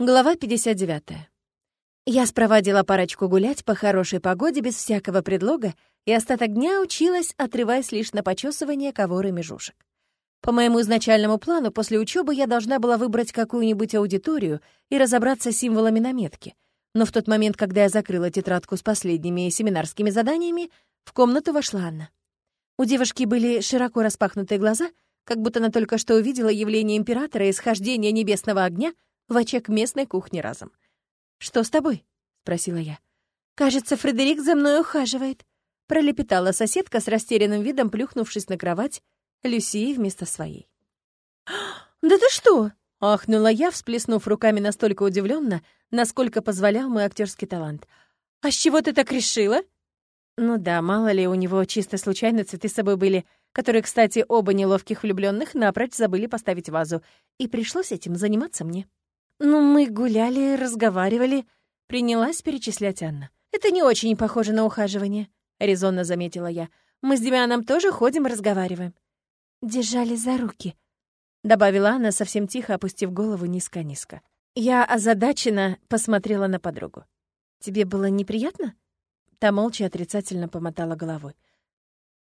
Глава 59. Я спровадила парочку гулять по хорошей погоде без всякого предлога и остаток дня училась, отрываясь лишь на почесывание ковор и межушек. По моему изначальному плану, после учебы я должна была выбрать какую-нибудь аудиторию и разобраться с символами на метке. Но в тот момент, когда я закрыла тетрадку с последними семинарскими заданиями, в комнату вошла Анна. У девушки были широко распахнутые глаза, как будто она только что увидела явление императора и схождение небесного огня — в очаг местной кухни разом. «Что с тобой?» — спросила я. «Кажется, Фредерик за мной ухаживает», — пролепетала соседка с растерянным видом, плюхнувшись на кровать Люсии вместо своей. «Да ты что?» — ахнула я, всплеснув руками настолько удивленно, насколько позволял мой актерский талант. «А с чего ты так решила?» Ну да, мало ли, у него чисто случайно цветы с собой были, которые, кстати, оба неловких влюбленных напрочь забыли поставить вазу, и пришлось этим заниматься мне. «Ну, мы гуляли, разговаривали», — принялась перечислять Анна. «Это не очень похоже на ухаживание», — резонно заметила я. «Мы с Демианом тоже ходим разговариваем». «Держали за руки», — добавила Анна, совсем тихо, опустив голову низко-низко. Я озадаченно посмотрела на подругу. «Тебе было неприятно?» Та молча отрицательно помотала головой.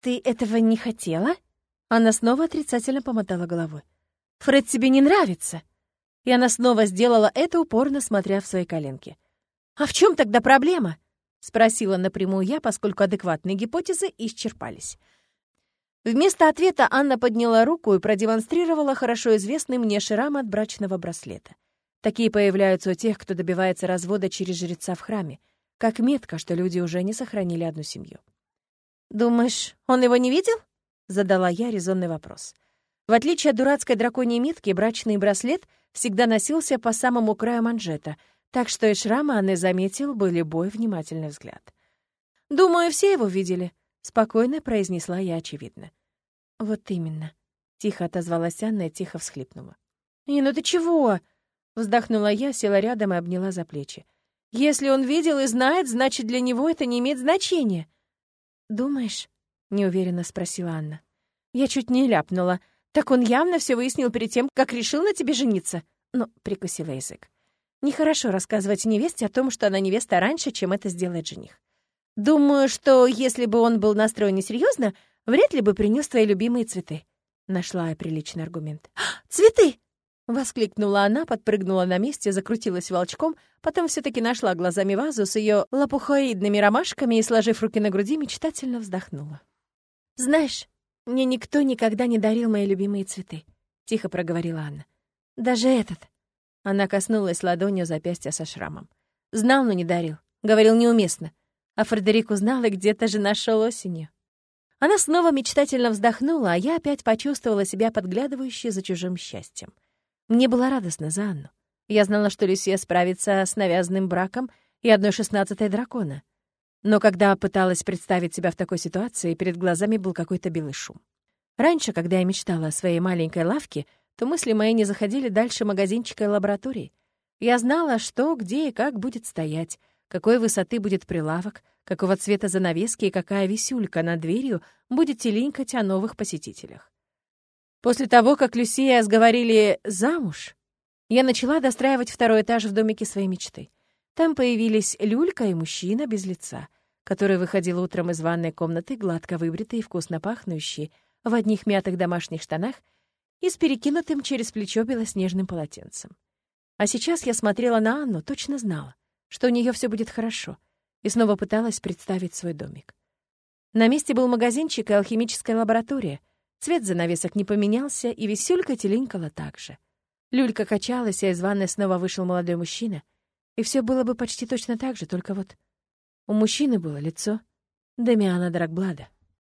«Ты этого не хотела?» Она снова отрицательно помотала головой. «Фред тебе не нравится!» И она снова сделала это, упорно смотря в свои коленки. «А в чем тогда проблема?» — спросила напрямую я, поскольку адекватные гипотезы исчерпались. Вместо ответа Анна подняла руку и продемонстрировала хорошо известный мне шрам от брачного браслета. Такие появляются у тех, кто добивается развода через жреца в храме, как метка, что люди уже не сохранили одну семью. «Думаешь, он его не видел?» — задала я резонный вопрос. В отличие от дурацкой драконьей метки, брачный браслет всегда носился по самому краю манжета, так что и шрама Анны заметил бы любой внимательный взгляд. «Думаю, все его видели», — спокойно произнесла я очевидно. «Вот именно», — тихо отозвалась Анна и тихо всхлипнула. «Не, ну ты чего?» — вздохнула я, села рядом и обняла за плечи. «Если он видел и знает, значит, для него это не имеет значения». «Думаешь?» — неуверенно спросила Анна. Я чуть не ляпнула — так он явно все выяснил перед тем, как решил на тебе жениться. Ну, прикусила язык. Нехорошо рассказывать невесте о том, что она невеста раньше, чем это сделает жених. Думаю, что если бы он был настроен несерьезно, вряд ли бы принес твои любимые цветы. Нашла я приличный аргумент. «А, «Цветы!» — воскликнула она, подпрыгнула на месте, закрутилась волчком, потом все таки нашла глазами вазу с ее лопухоидными ромашками и, сложив руки на груди, мечтательно вздохнула. «Знаешь, мне никто никогда не дарил мои любимые цветы», — тихо проговорила Анна. «Даже этот». Она коснулась ладонью запястья со шрамом. «Знал, но не дарил. Говорил неуместно. А Фредерик узнал и где-то же нашел осенью». Она снова мечтательно вздохнула, а я опять почувствовала себя подглядывающей за чужим счастьем. Мне было радостно за Анну. Я знала, что Люсия справится с навязанным браком и одной шестнадцатой дракона. Но когда пыталась представить себя в такой ситуации, перед глазами был какой-то белый шум. Раньше, когда я мечтала о своей маленькой лавке, то мысли мои не заходили дальше магазинчика и лаборатории. Я знала, что, где и как будет стоять, какой высоты будет прилавок, какого цвета занавески и какая висюлька над дверью будет теленькать о новых посетителях. После того, как Люсия сговорили «замуж», я начала достраивать второй этаж в домике своей мечты. Там появились люлька и мужчина без лица который выходил утром из ванной комнаты, гладко выбритый и вкусно пахнущий, в одних мятых домашних штанах и с перекинутым через плечо белоснежным полотенцем. А сейчас я смотрела на Анну, точно знала, что у нее все будет хорошо, и снова пыталась представить свой домик. На месте был магазинчик и алхимическая лаборатория. Цвет занавесок не поменялся, и висюлька теленькала так же. Люлька качалась, а из ванной снова вышел молодой мужчина. И все было бы почти точно так же, только вот у мужчины было лицо Дамиана Драгблада.